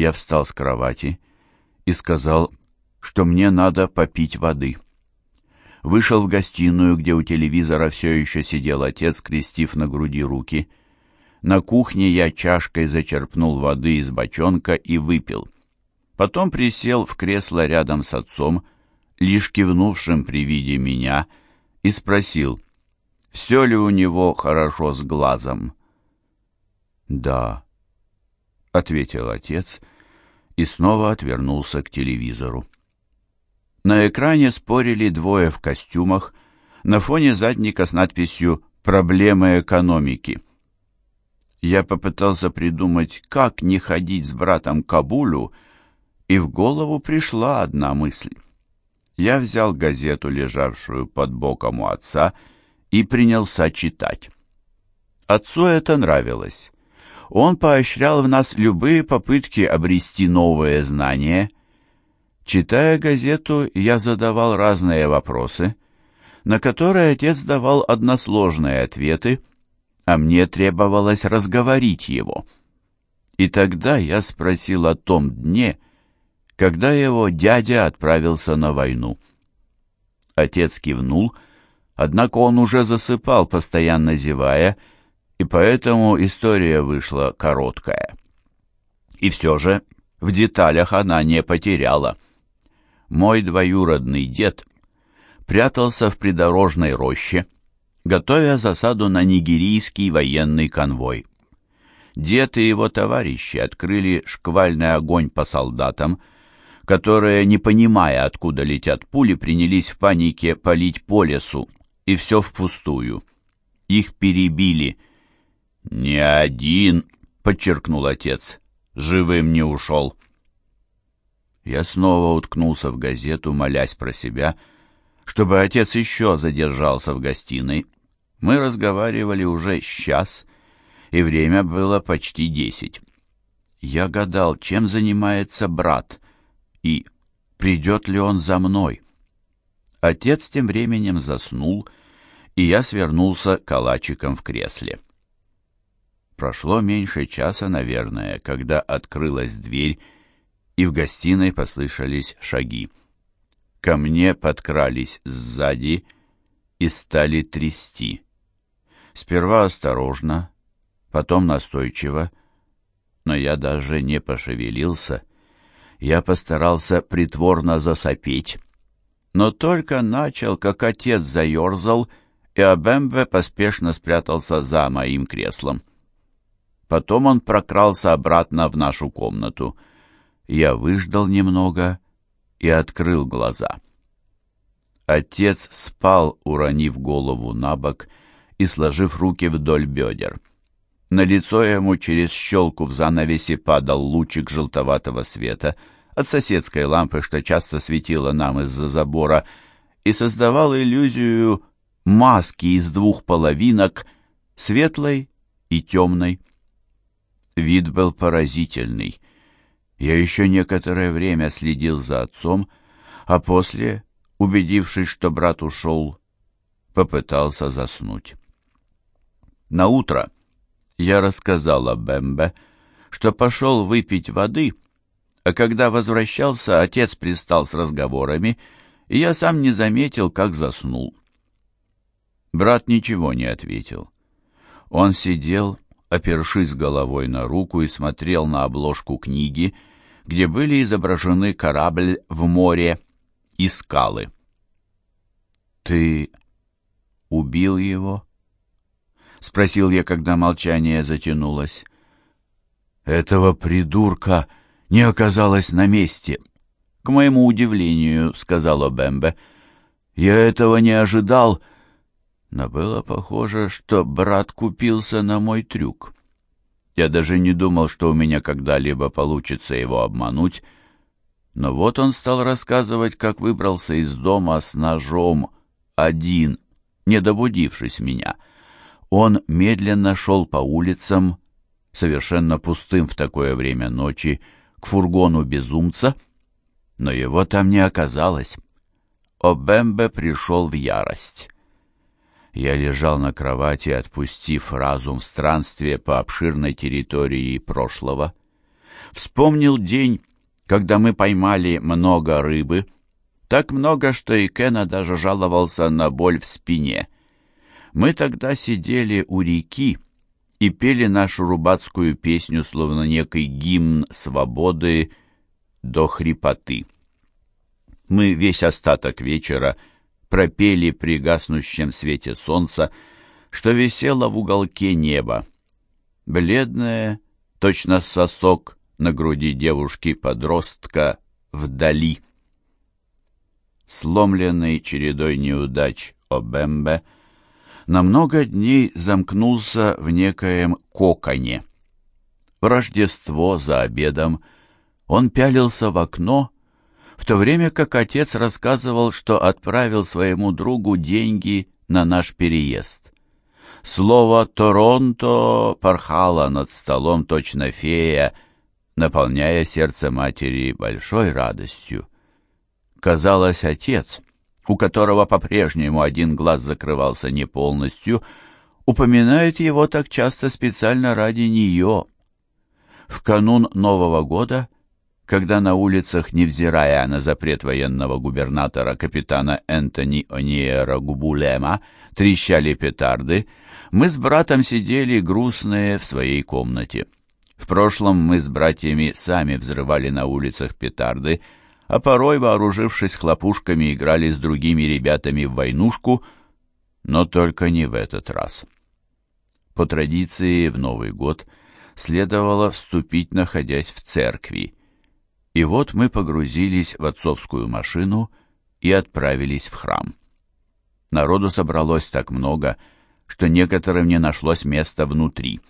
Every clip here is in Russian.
Я встал с кровати и сказал, что мне надо попить воды. Вышел в гостиную, где у телевизора все еще сидел отец, скрестив на груди руки. На кухне я чашкой зачерпнул воды из бочонка и выпил. Потом присел в кресло рядом с отцом, лишь кивнувшим при виде меня, и спросил, все ли у него хорошо с глазом. «Да», — ответил отец и снова отвернулся к телевизору. На экране спорили двое в костюмах на фоне задника с надписью «Проблемы экономики». Я попытался придумать, как не ходить с братом Кабулю, и в голову пришла одна мысль. Я взял газету, лежавшую под боком у отца, и принялся читать. Отцу это нравилось. Он поощрял в нас любые попытки обрести новые знания. Читая газету, я задавал разные вопросы, на которые отец давал односложные ответы, а мне требовалось разговорить его. И тогда я спросил о том дне, когда его дядя отправился на войну. Отец кивнул, однако он уже засыпал, постоянно зевая, и поэтому история вышла короткая. И все же в деталях она не потеряла. Мой двоюродный дед прятался в придорожной роще, готовя засаду на нигерийский военный конвой. Дед и его товарищи открыли шквальный огонь по солдатам, которые, не понимая, откуда летят пули, принялись в панике палить по лесу, и все впустую. Их перебили — «Не один», — подчеркнул отец, — «живым не ушел». Я снова уткнулся в газету, молясь про себя, чтобы отец еще задержался в гостиной. Мы разговаривали уже час, и время было почти десять. Я гадал, чем занимается брат, и придет ли он за мной. Отец тем временем заснул, и я свернулся калачиком в кресле. Прошло меньше часа, наверное, когда открылась дверь, и в гостиной послышались шаги. Ко мне подкрались сзади и стали трясти. Сперва осторожно, потом настойчиво, но я даже не пошевелился. Я постарался притворно засопеть, но только начал, как отец заерзал, и Абембе поспешно спрятался за моим креслом. Потом он прокрался обратно в нашу комнату. Я выждал немного и открыл глаза. Отец спал, уронив голову на бок и сложив руки вдоль бедер. На лицо ему через щелку в занавесе падал лучик желтоватого света от соседской лампы, что часто светила нам из-за забора, и создавал иллюзию маски из двух половинок, светлой и темной. Вид был поразительный. Я еще некоторое время следил за отцом, а после, убедившись, что брат ушел, попытался заснуть. На утро я рассказал о Бэмбе, что пошел выпить воды, а когда возвращался, отец пристал с разговорами, и я сам не заметил, как заснул. Брат ничего не ответил. Он сидел опершись головой на руку и смотрел на обложку книги, где были изображены корабль в море и скалы. «Ты убил его?» — спросил я, когда молчание затянулось. «Этого придурка не оказалось на месте!» «К моему удивлению», — сказала Бэмбе. «Я этого не ожидал, но было похоже, что брат купился на мой трюк. Я даже не думал, что у меня когда-либо получится его обмануть, но вот он стал рассказывать, как выбрался из дома с ножом один, не добудившись меня. Он медленно шел по улицам, совершенно пустым в такое время ночи, к фургону безумца, но его там не оказалось. Обембе пришел в ярость. Я лежал на кровати, отпустив разум в странстве по обширной территории прошлого. Вспомнил день, когда мы поймали много рыбы, так много, что и Кена даже жаловался на боль в спине. Мы тогда сидели у реки и пели нашу рубацкую песню, словно некий гимн свободы до хрипоты. Мы весь остаток вечера пропели при гаснущем свете солнца, что висело в уголке неба. Бледное, точно сосок на груди девушки-подростка вдали. Сломленный чередой неудач Обембе на много дней замкнулся в некоем коконе. В Рождество за обедом он пялился в окно, в то время как отец рассказывал, что отправил своему другу деньги на наш переезд. Слово «Торонто» порхало над столом точно фея, наполняя сердце матери большой радостью. Казалось, отец, у которого по-прежнему один глаз закрывался не полностью, упоминает его так часто специально ради нее. В канун Нового года, когда на улицах, невзирая на запрет военного губернатора капитана Энтони Ониера Губулема, трещали петарды, мы с братом сидели грустные в своей комнате. В прошлом мы с братьями сами взрывали на улицах петарды, а порой, вооружившись хлопушками, играли с другими ребятами в войнушку, но только не в этот раз. По традиции в Новый год следовало вступить, находясь в церкви. И вот мы погрузились в отцовскую машину и отправились в храм. Народу собралось так много, что некоторым не нашлось места внутри.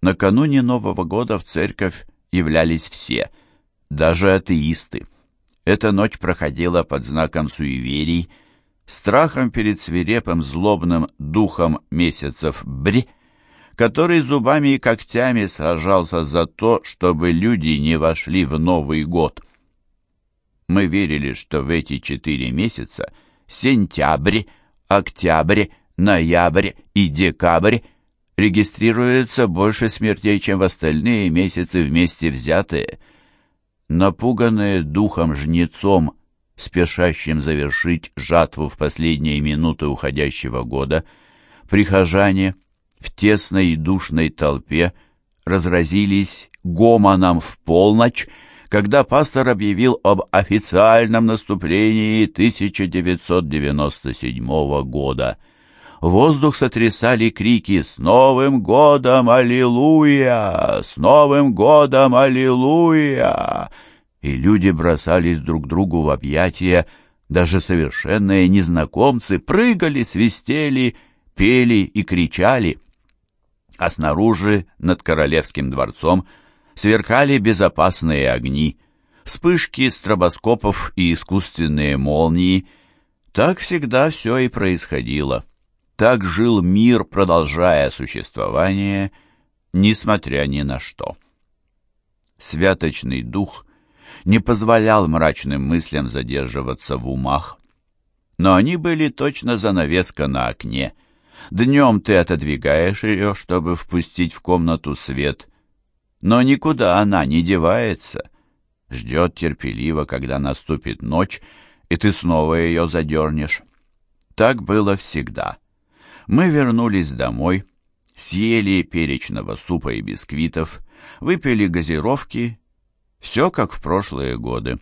Накануне Нового года в церковь являлись все, даже атеисты. Эта ночь проходила под знаком суеверий, страхом перед свирепым злобным духом месяцев Бри, который зубами и когтями сражался за то, чтобы люди не вошли в Новый год. Мы верили, что в эти четыре месяца — сентябрь, октябрь, ноябрь и декабрь — регистрируется больше смертей, чем в остальные месяцы вместе взятые — Напуганные духом-жнецом, спешащим завершить жатву в последние минуты уходящего года, прихожане в тесной и душной толпе разразились гомоном в полночь, когда пастор объявил об официальном наступлении 1997 года. Воздух сотрясали крики «С Новым годом! Аллилуйя! С Новым годом! Аллилуйя!» И люди бросались друг другу в объятия, даже совершенные незнакомцы прыгали, свистели, пели и кричали. А снаружи, над королевским дворцом, сверкали безопасные огни, вспышки стробоскопов и искусственные молнии. Так всегда все и происходило. Так жил мир, продолжая существование, несмотря ни на что. Святочный дух не позволял мрачным мыслям задерживаться в умах. Но они были точно занавеска на окне. Днем ты отодвигаешь ее, чтобы впустить в комнату свет, но никуда она не девается. Ждет терпеливо, когда наступит ночь, и ты снова ее задернешь. Так было всегда мы вернулись домой, съели перечного супа и бисквитов, выпили газировки, все как в прошлые годы.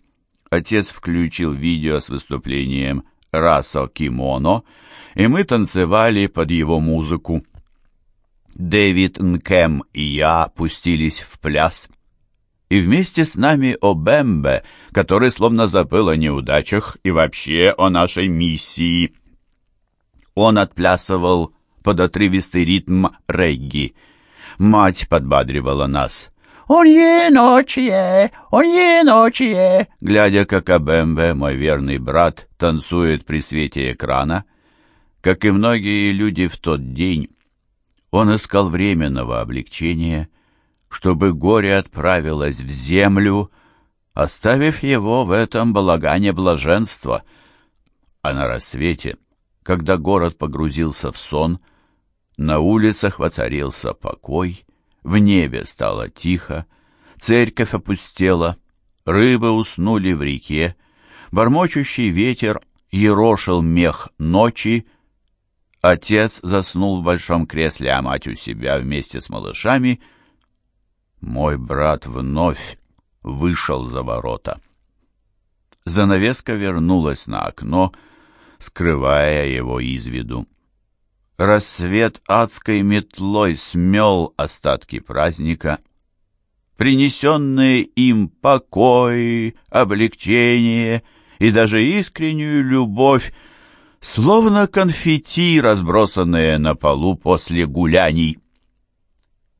Отец включил видео с выступлением «Расо Кимоно», и мы танцевали под его музыку. Дэвид Нкем и я пустились в пляс. И вместе с нами Обембе, который словно забыл о неудачах и вообще о нашей миссии – он отплясывал под отрывистый ритм регги. Мать подбадривала нас. «Он е ночье, он е ночье!» Глядя, как Абембе, мой верный брат, танцует при свете экрана. Как и многие люди в тот день, он искал временного облегчения, чтобы горе отправилось в землю, оставив его в этом балагане блаженства. А на рассвете когда город погрузился в сон, на улицах воцарился покой, в небе стало тихо, Церковь опустела, рыбы уснули в реке, бормочущий ветер ерошил мех ночи, отец заснул в большом кресле, а мать у себя вместе с малышами. Мой брат вновь вышел за ворота. Занавеска вернулась на окно, скрывая его из виду. Рассвет адской метлой смел остатки праздника. Принесенные им покой, облегчение и даже искреннюю любовь, словно конфетти, разбросанные на полу после гуляний.